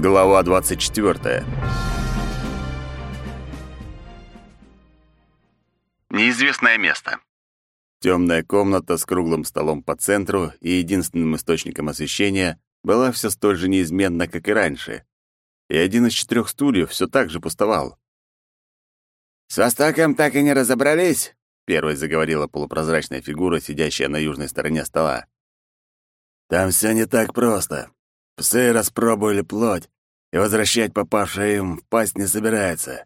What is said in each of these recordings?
Глава 24. Неизвестное место. Темная комната с круглым столом по центру и единственным источником освещения была все столь же неизменна, как и раньше. И один из четырех стульев все так же пустовал. «С Востоком так и не разобрались?» — первой заговорила полупрозрачная фигура, сидящая на южной стороне стола. «Там все не так просто. Псы распробовали плоть, и возвращать попавшие им в пасть не собирается.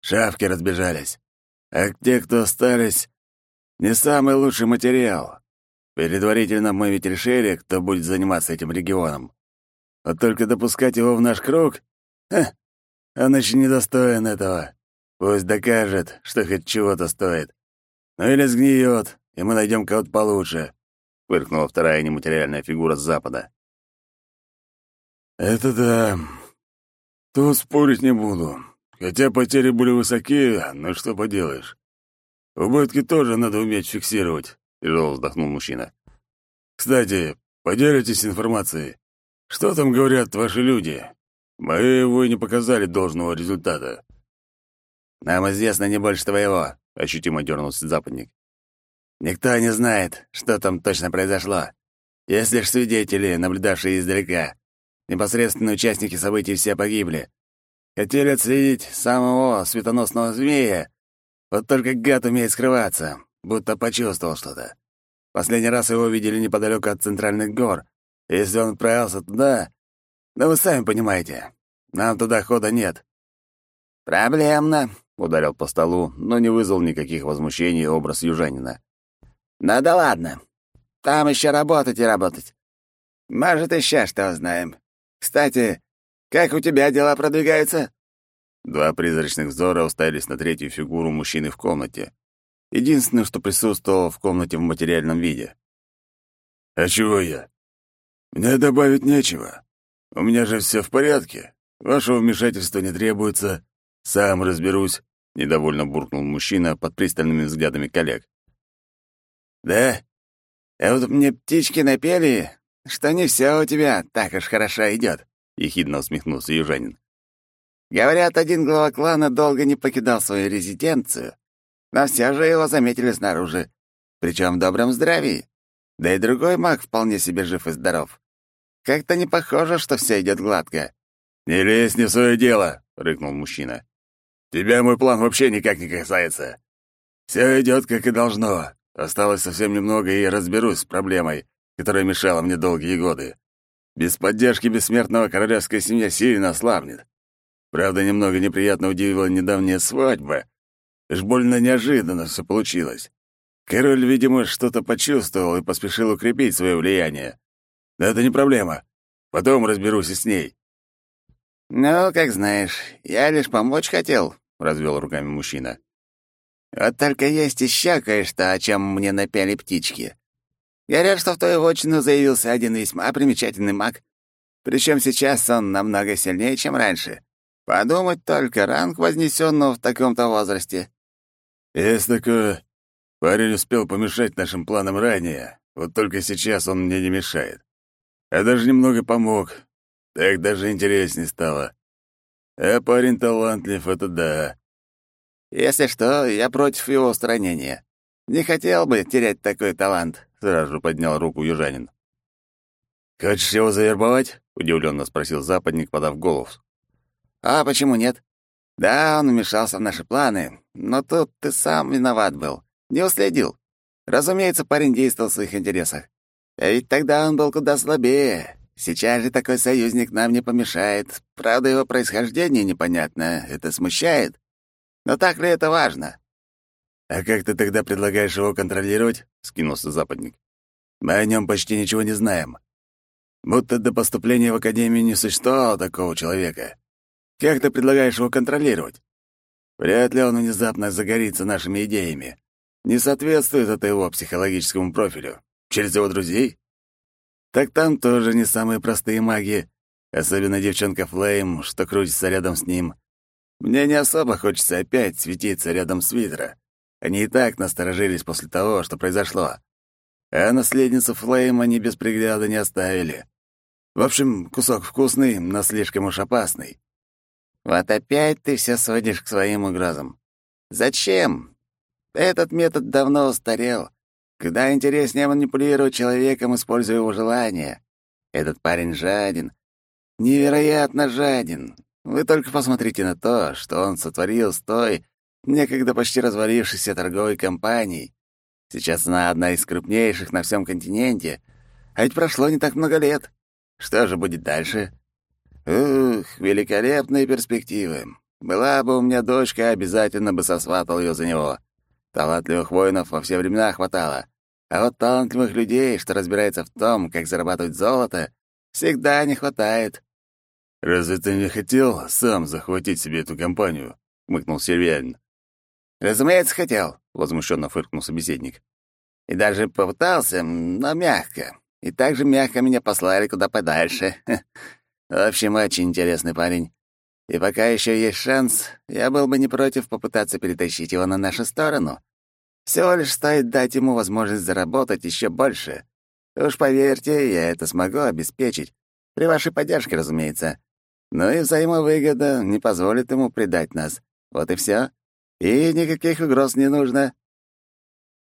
Шавки разбежались. А те, кто остались, не самый лучший материал. Предварительно мы ведь решили, кто будет заниматься этим регионом. Вот только допускать его в наш круг? Ха, он еще недостоин этого. Пусть докажет, что хоть чего-то стоит. Ну или сгниет, и мы найдем кого-то получше», — фыркнула вторая нематериальная фигура с запада. «Это да. Тут спорить не буду. Хотя потери были высоки, но что поделаешь. Убытки тоже надо уметь фиксировать», — тяжело вздохнул мужчина. «Кстати, поделитесь информацией. Что там говорят ваши люди? Мы его не показали должного результата». «Нам известно не больше твоего», — ощутимо дернулся западник. «Никто не знает, что там точно произошло. Есть лишь свидетели, наблюдавшие издалека. Непосредственные участники событий все погибли. Хотели отследить самого светоносного змея. Вот только гад умеет скрываться, будто почувствовал что-то. Последний раз его видели неподалеку от центральных гор. Если он отправился туда... Да вы сами понимаете, нам туда хода нет». «Проблемно», — ударил по столу, но не вызвал никаких возмущений образ южанина. «Ну да ладно. Там еще работать и работать. Может, еще что узнаем. Кстати, как у тебя дела продвигаются?» Два призрачных взора уставились на третью фигуру мужчины в комнате. Единственное, что присутствовало в комнате в материальном виде. «А чего я? Мне добавить нечего. У меня же все в порядке. Вашего вмешательства не требуется. Сам разберусь», — недовольно буркнул мужчина под пристальными взглядами коллег. «Да? А вот мне птички напели, что не все у тебя так уж хорошо идет, ехидно усмехнулся южанин. Говорят, один глава клана долго не покидал свою резиденцию, но все же его заметили снаружи, причем в добром здравии. Да и другой маг вполне себе жив и здоров. Как-то не похоже, что все идет гладко. «Не лезь не в свое дело», — рыкнул мужчина. «Тебя мой план вообще никак не касается. Все идет как и должно. Осталось совсем немного, и разберусь с проблемой, которая мешала мне долгие годы. Без поддержки бессмертного королевская семья сильно ослабнет. Правда, немного неприятно удивила недавняя свадьба. Уж больно неожиданно все получилось. Король, видимо, что-то почувствовал и поспешил укрепить свое влияние. Но это не проблема. Потом разберусь и с ней. «Ну, как знаешь, я лишь помочь хотел», — развел руками мужчина. «Вот только есть еще кое-что, о чем мне напяли птички. Говорят, что в твою вотчину заявился один весьма примечательный маг. Причем сейчас он намного сильнее, чем раньше. Подумать только, ранг вознесенного в таком-то возрасте. Есть такое. Парень успел помешать нашим планам ранее, вот только сейчас он мне не мешает. А даже немного помог. Так даже интереснее стало. А парень талантлив, это да. Если что, я против его устранения. Не хотел бы терять такой талант. Сразу же поднял руку южанин. «Хочешь его завербовать?» — удивленно спросил западник, подав голос. «А почему нет? Да, он вмешался в наши планы, но тут ты сам виноват был. Не уследил. Разумеется, парень действовал в своих интересах. А ведь тогда он был куда слабее. Сейчас же такой союзник нам не помешает. Правда, его происхождение непонятно. Это смущает. Но так ли это важно? «А как ты тогда предлагаешь его контролировать?» — скинулся западник. «Мы о нем почти ничего не знаем. Будто до поступления в Академию не существовало такого человека. Как ты предлагаешь его контролировать? Вряд ли он внезапно загорится нашими идеями. Не соответствует это его психологическому профилю. Через его друзей? Так там тоже не самые простые маги, особенно девчонка Флейм, что крутится рядом с ним. Мне не особо хочется опять светиться рядом с Витра. Они и так насторожились после того, что произошло. А наследницу Флейм они без пригляда не оставили. В общем, кусок вкусный, но слишком уж опасный. Вот опять ты все сводишь к своим угрозам. Зачем? Этот метод давно устарел. Куда интереснее манипулировать человеком, используя его желания. Этот парень жаден. Невероятно жаден. Вы только посмотрите на то, что он сотворил с той, некогда почти развалившейся торговой компанией. Сейчас она одна из крупнейших на всем континенте, а ведь прошло не так много лет. Что же будет дальше? Ух, великолепные перспективы. Была бы у меня дочка, обязательно бы сосватал ее за него. Талантливых воинов во все времена хватало. А вот талантливых людей, что разбираются в том, как зарабатывать золото, всегда не хватает. «Разве ты не хотел сам захватить себе эту компанию?» — хмыкнул Сервиалин. «Разумеется, хотел», — возмущенно фыркнул собеседник. «И даже попытался, но мягко. И так же мягко меня послали куда подальше. В общем, очень интересный парень. И пока еще есть шанс, я был бы не против попытаться перетащить его на нашу сторону. Всего лишь стоит дать ему возможность заработать еще больше. Уж поверьте, я это смогу обеспечить. При вашей поддержке, разумеется. Ну и взаимовыгода не позволит ему предать нас. Вот и все. И никаких угроз не нужно.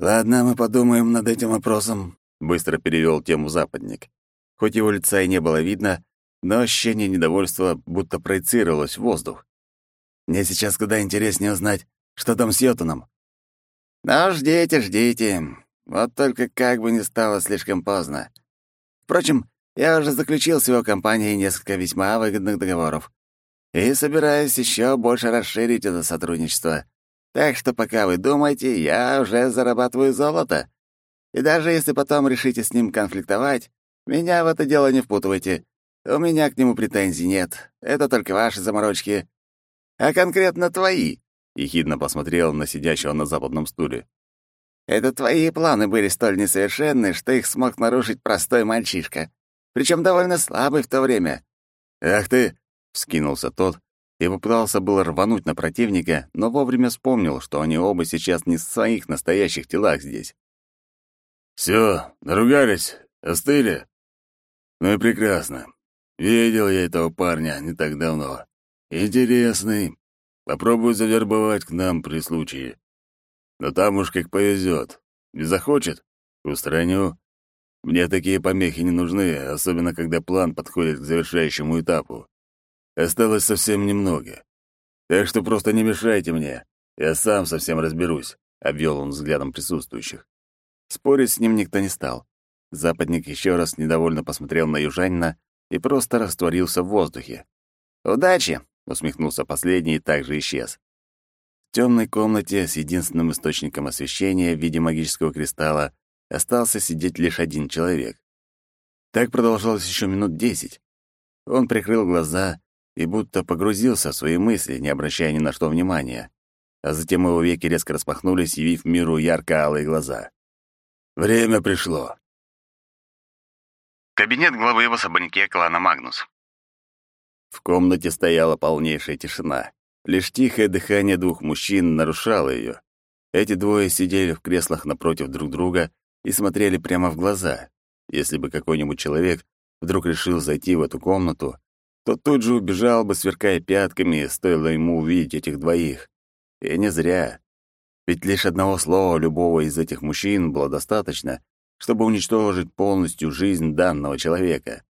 Ладно, мы подумаем над этим вопросом, быстро перевел тему западник. Хоть его лица и не было видно, но ощущение недовольства будто проецировалось в воздух. Мне сейчас куда интереснее узнать, что там с Йотуном. Ну, ждите, ждите. Вот только как бы не стало слишком поздно. Впрочем, я уже заключил с его компанией несколько весьма выгодных договоров и собираюсь еще больше расширить это сотрудничество. Так что пока вы думаете, я уже зарабатываю золото. И даже если потом решите с ним конфликтовать, меня в это дело не впутывайте. У меня к нему претензий нет. Это только ваши заморочки. А конкретно твои. Ехидно посмотрел на сидящего на западном стуле. Это твои планы были столь несовершенны, что их смог нарушить простой мальчишка. Причем довольно слабый в то время. «Ах ты!» — вскинулся тот и попытался было рвануть на противника, но вовремя вспомнил, что они оба сейчас не в своих настоящих телах здесь. «Все, наругались, остыли? Ну и прекрасно. Видел я этого парня не так давно. Интересный. Попробую завербовать к нам при случае. Но там уж как повезет. Не захочет — устраню. Мне такие помехи не нужны, особенно когда план подходит к завершающему этапу. Осталось совсем немного. Так что просто не мешайте мне. Я сам совсем разберусь», — обвел он взглядом присутствующих. Спорить с ним никто не стал. Западник еще раз недовольно посмотрел на южанина, и просто растворился в воздухе. «Удачи!» — усмехнулся последний и также исчез. В темной комнате с единственным источником освещения в виде магического кристалла остался сидеть лишь один человек. Так продолжалось еще минут десять. Он прикрыл глаза и будто погрузился в свои мысли, не обращая ни на что внимания. А затем его веки резко распахнулись, явив миру ярко-алые глаза. Время пришло. Кабинет главы в особняке клана Магнус. В комнате стояла полнейшая тишина. Лишь тихое дыхание двух мужчин нарушало ее. Эти двое сидели в креслах напротив друг друга и смотрели прямо в глаза. Если бы какой-нибудь человек вдруг решил зайти в эту комнату, то тут же убежал бы, сверкая пятками, стоило ему увидеть этих двоих. И не зря. Ведь лишь одного слова любого из этих мужчин было достаточно, чтобы уничтожить полностью жизнь данного человека.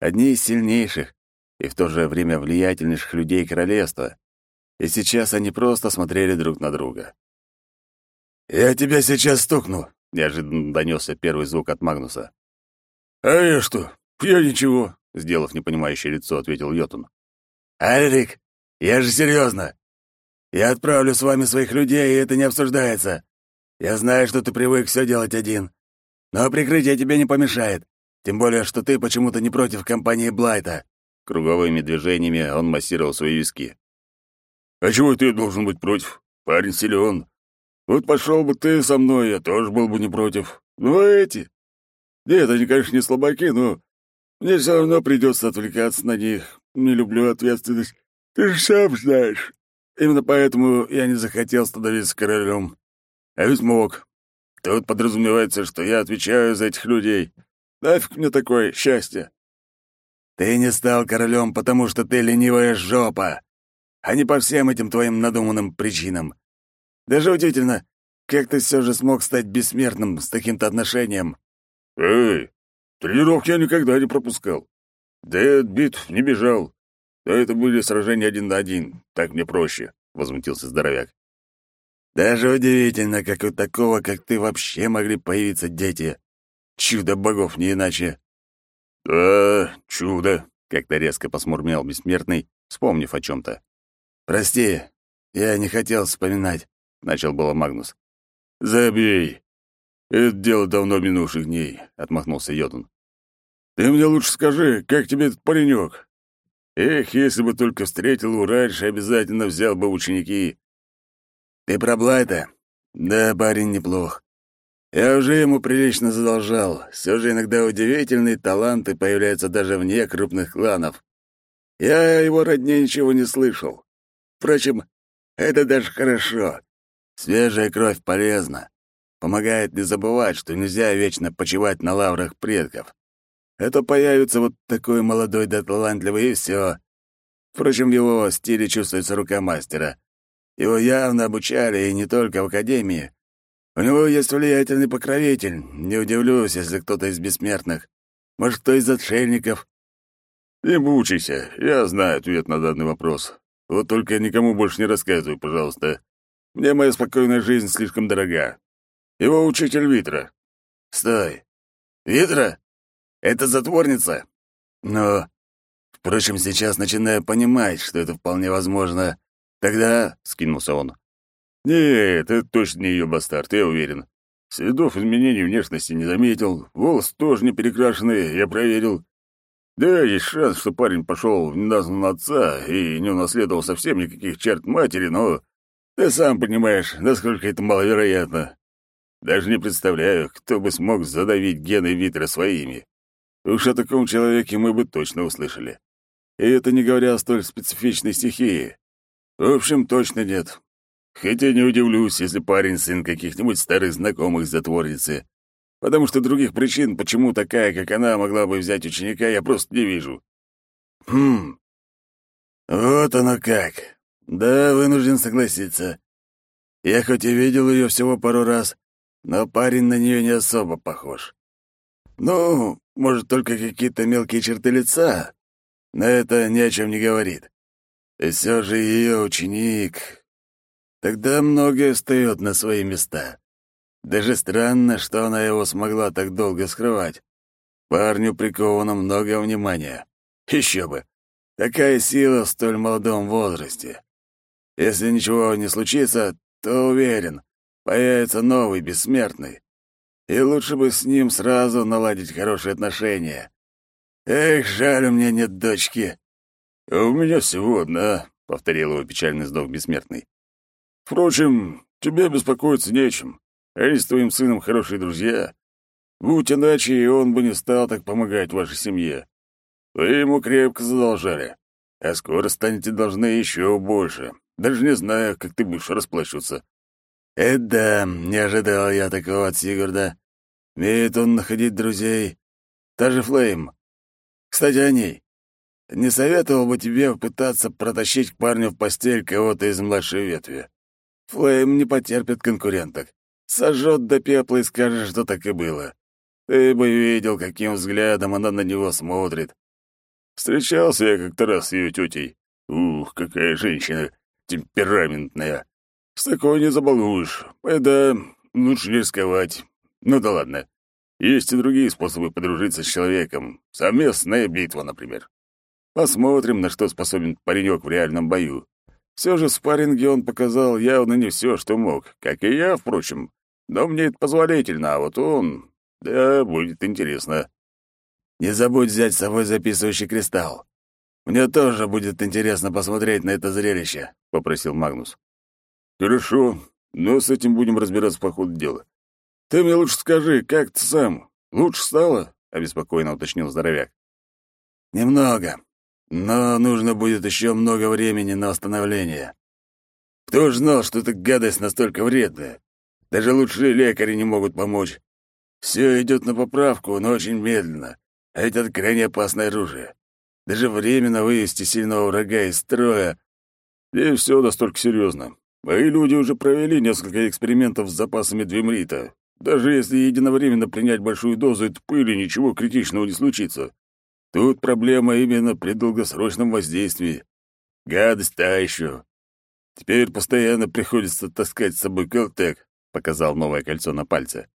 Одни из сильнейших и в то же время влиятельнейших людей королевства. И сейчас они просто смотрели друг на друга. «Я тебя сейчас стукну», — неожиданно донесся первый звук от Магнуса. «А я что? Я ничего», — сделав непонимающее лицо, ответил Йотун. «Алик, я же серьезно. Я отправлю с вами своих людей, и это не обсуждается. Я знаю, что ты привык все делать один. Но прикрытие тебе не помешает. Тем более, что ты почему-то не против компании Блайта». Круговыми движениями он массировал свои виски. «А чего ты должен быть против? Парень силен. Вот пошел бы ты со мной, я тоже был бы не против. Ну, а эти? Нет, они, конечно, не слабаки, но мне все равно придется отвлекаться на них. Не люблю ответственность. Ты же сам знаешь. Именно поэтому я не захотел становиться королем. А ведь мог. Тут подразумевается, что я отвечаю за этих людей. Нафиг мне такое счастье. Ты не стал королем, потому что ты ленивая жопа, а не по всем этим твоим надуманным причинам. Даже удивительно, как ты все же смог стать бессмертным с таким-то отношением. Эй, тренировки я никогда не пропускал. Да и от битв не бежал. Да это были сражения один на один, так мне проще, — возмутился здоровяк. Даже удивительно, как у такого, как ты, вообще могли появиться дети. Чудо богов, не иначе. Да, чудо, — как-то резко посмурмел бессмертный, вспомнив о чем то «Прости, я не хотел вспоминать», — начал было Магнус. «Забей. Это дело давно минувших дней», — отмахнулся Йодун. «Ты мне лучше скажи, как тебе этот паренек? Эх, если бы только встретил его раньше, обязательно взял бы ученики». «Ты про Блайта? Да, парень неплох. Я уже ему прилично задолжал. Все же иногда удивительные таланты появляются даже вне крупных кланов. Я его родне ничего не слышал. Впрочем, это даже хорошо. Свежая кровь полезна. Помогает не забывать, что нельзя вечно почивать на лаврах предков. Это появится вот такой молодой да талантливый, и все. Впрочем, в его стиле чувствуется рука мастера. Его явно обучали, и не только в академии. У него есть влиятельный покровитель. Не удивлюсь, если кто-то из бессмертных. Может, кто из отшельников. Не мучайся, я знаю ответ на данный вопрос. Вот только никому больше не рассказывай, пожалуйста. Мне моя спокойная жизнь слишком дорога. Его учитель Витра. Стой. Витра? Это затворница? Но, впрочем, сейчас начинаю понимать, что это вполне возможно. Тогда, — скинулся он. Нет, это точно не ее бастард, я уверен. Следов изменений внешности не заметил, волосы тоже не перекрашены, я проверил. Да, есть шанс, что парень пошел в неназванного отца и не унаследовал совсем никаких черт матери, но ты сам понимаешь, насколько это маловероятно. Даже не представляю, кто бы смог задавить гены Витра своими. Уж о таком человеке мы бы точно услышали. И это не говоря о столь специфичной стихии. В общем, точно нет. Хотя не удивлюсь, если парень сын каких-нибудь старых знакомых затворницы потому что других причин, почему такая, как она, могла бы взять ученика, я просто не вижу. Хм, вот оно как. Да, вынужден согласиться. Я хоть и видел ее всего пару раз, но парень на нее не особо похож. Ну, может, только какие-то мелкие черты лица, но это ни о чем не говорит. И все же ее ученик... Тогда многое встает на свои места. Даже странно, что она его смогла так долго скрывать. Парню приковано много внимания. Еще бы! Такая сила в столь молодом возрасте. Если ничего не случится, то уверен, появится новый бессмертный. И лучше бы с ним сразу наладить хорошие отношения. Эх, жаль, у меня нет дочки. А у меня всего одна, — повторил его печальный вздох бессмертный. Впрочем, тебе беспокоиться нечем. Они с твоим сыном хорошие друзья. Будь иначе, и он бы не стал так помогать вашей семье. Вы ему крепко задолжали, а скоро станете должны еще больше. Даже не знаю, как ты будешь расплачиваться». «Это да, не ожидал я такого от Сигурда. Умеет он находить друзей. Та же Флейм. Кстати, о ней. Не советовал бы тебе пытаться протащить к парню в постель кого-то из младшей ветви. Флейм не потерпит конкуренток. Сожжет до пепла и скажет, что так и было. Ты бы видел, каким взглядом она на него смотрит. Встречался я как-то раз с ее тетей. Ух, какая женщина темпераментная. С такой не забалуешь. Это лучше рисковать. Ну да ладно. Есть и другие способы подружиться с человеком. Совместная битва, например. Посмотрим, на что способен паренек в реальном бою. Все же в спарринге он показал явно не все, что мог, как и я, впрочем. Но мне это позволительно, а вот он... Да, будет интересно. Не забудь взять с собой записывающий кристалл. Мне тоже будет интересно посмотреть на это зрелище, — попросил Магнус. Хорошо, но с этим будем разбираться по ходу дела. Ты мне лучше скажи, как ты сам? Лучше стало? — обеспокоенно уточнил здоровяк. Немного, но нужно будет еще много времени на восстановление. Кто ж знал, что эта гадость настолько вредная? Даже лучшие лекари не могут помочь. Все идет на поправку, но очень медленно. А это крайне опасное оружие. даже временно вывести сильного врага из строя. И все настолько серьезно. Мои люди уже провели несколько экспериментов с запасами двемрита. Даже если единовременно принять большую дозу этой пыли, ничего критичного не случится. Тут проблема именно при долгосрочном воздействии. Гадость та еще. Теперь постоянно приходится таскать с собой Келтек, показал новое кольцо на пальце.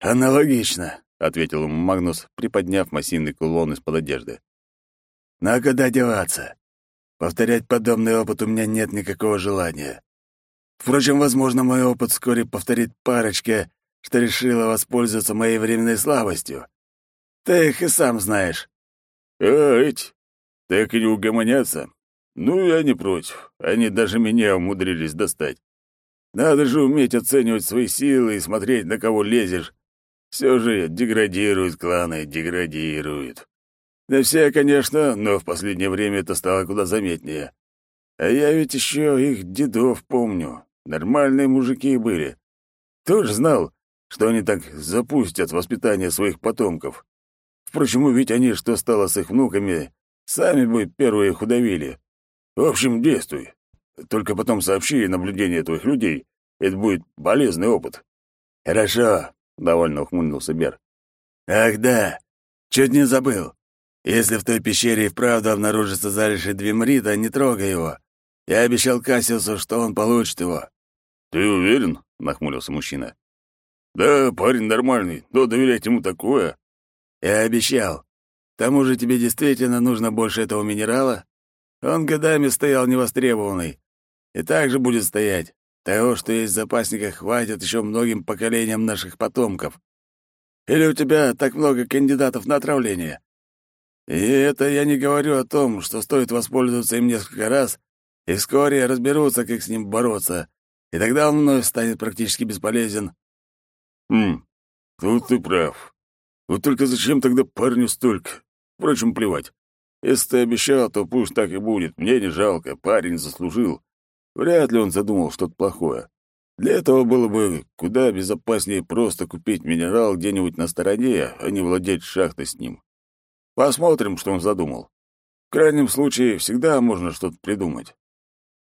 Аналогично, ответил ему Магнус, приподняв массивный кулон из-под одежды. Но деваться? Повторять подобный опыт у меня нет никакого желания. Впрочем, возможно, мой опыт вскоре повторит парочка, что решила воспользоваться моей временной слабостью. Ты их и сам знаешь. А, эти, так и не угомонятся. Ну, я не против. Они даже меня умудрились достать. Надо же уметь оценивать свои силы и смотреть, на кого лезешь. Все же деградируют кланы, деградируют. Да все, конечно, но в последнее время это стало куда заметнее. А я ведь еще их дедов помню. Нормальные мужики были. Тоже знал, что они так запустят воспитание своих потомков. Впрочем, ведь они, что стало с их внуками, сами бы первые их удавили. В общем, действуй. Только потом сообщи наблюдение твоих людей. Это будет полезный опыт. Хорошо, довольно ухмыльнулся Бер. Ах да, чуть не забыл. Если в той пещере и вправду обнаружится залежи Двимрита, не трогай его. Я обещал Кассиусу, что он получит его. «Ты уверен?» — нахмурился мужчина. «Да, парень нормальный, но доверять ему такое...» «Я обещал. К тому же тебе действительно нужно больше этого минерала? Он годами стоял невостребованный. И так же будет стоять. Того, что есть в запасниках, хватит еще многим поколениям наших потомков. Или у тебя так много кандидатов на отравление? И это я не говорю о том, что стоит воспользоваться им несколько раз, и вскоре разберутся, как с ним бороться, и тогда он вновь станет практически бесполезен. Хм, тут ты прав. Вот только зачем тогда парню столько? Впрочем, плевать. Если ты обещал, то пусть так и будет. Мне не жалко, парень заслужил. Вряд ли он задумал что-то плохое. Для этого было бы куда безопаснее просто купить минерал где-нибудь на стороне, а не владеть шахтой с ним. Посмотрим, что он задумал. В крайнем случае, всегда можно что-то придумать.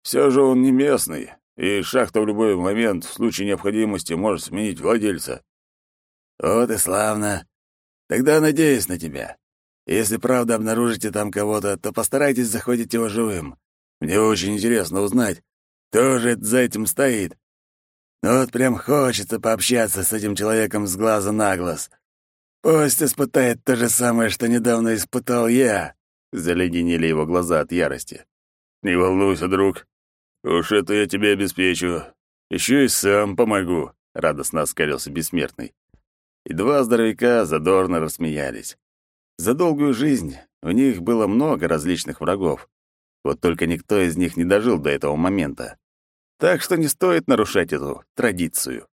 Все же он не местный, и шахта в любой момент, в случае необходимости, может сменить владельца. Вот и славно. Тогда надеюсь на тебя. Если правда обнаружите там кого-то, то постарайтесь захватить его живым. Мне очень интересно узнать, кто же за этим стоит. Вот прям хочется пообщаться с этим человеком с глаза на глаз. Пусть испытает то же самое, что недавно испытал я. Заледенели его глаза от ярости. Не волнуйся, друг. «Уж это я тебе обеспечу. Еще и сам помогу», — радостно оскалился бессмертный. И два здоровяка задорно рассмеялись. За долгую жизнь у них было много различных врагов. Вот только никто из них не дожил до этого момента. Так что не стоит нарушать эту традицию.